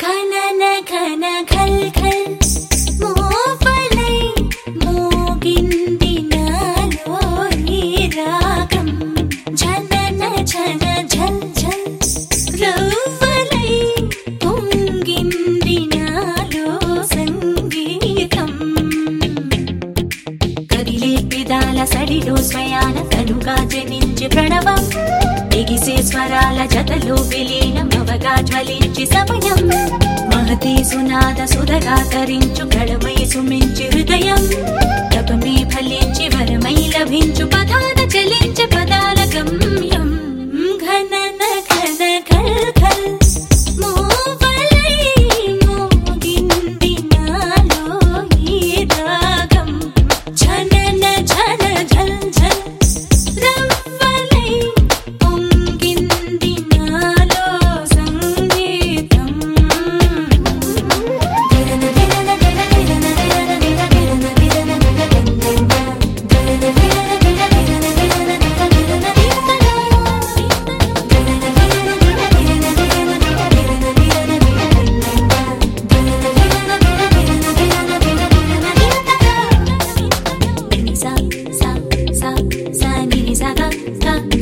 Kana kana kal kal స్వరాల సడిలో స్వయాన తనుగా జనించి ప్రణవం. ఎగిసే స్వరాల జతలో విలీనం నవగా జ్వలించి సమయం. మహతి సునాద సుధగా తరించు కళమై సుమించి హృదయం. తపమే ఫలించి వరమై లభించు పదాన చలించే పదాల ささささにさがさ